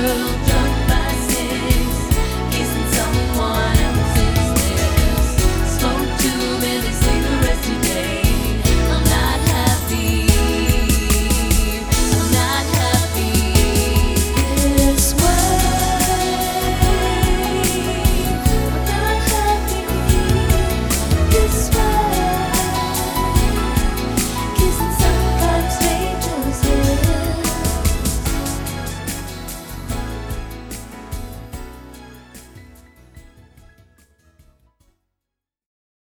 girl